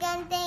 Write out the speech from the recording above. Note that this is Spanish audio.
encanta